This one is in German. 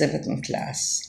the middle class.